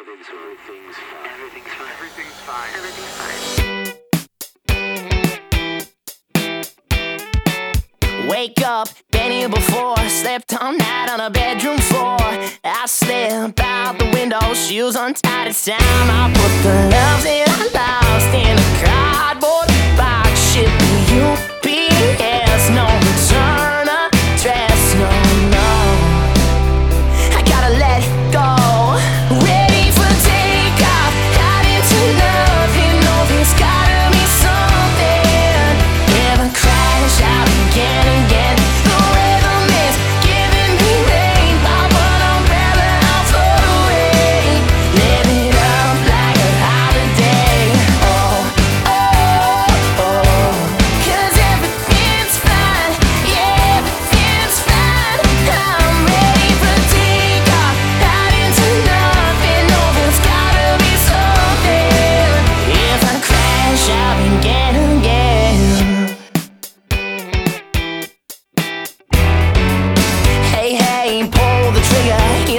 Everything's fine. Everything's fine. Everything's fine. Everything's fine. Everything's fine. Wake up, been here before. Slept all night on a bedroom floor. I slip out the window, shoes untied. It's time I put the love in my lost.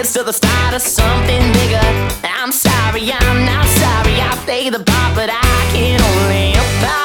It's to the start of something bigger. I'm sorry, I'm not sorry. I play the part, but I can only apply.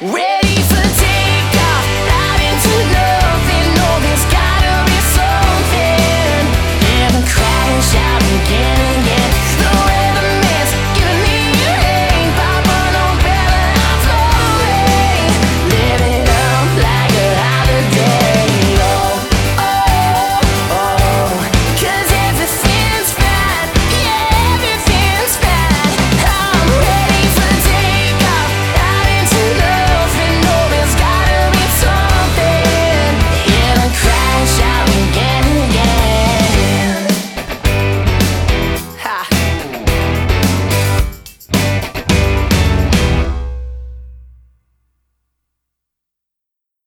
ready.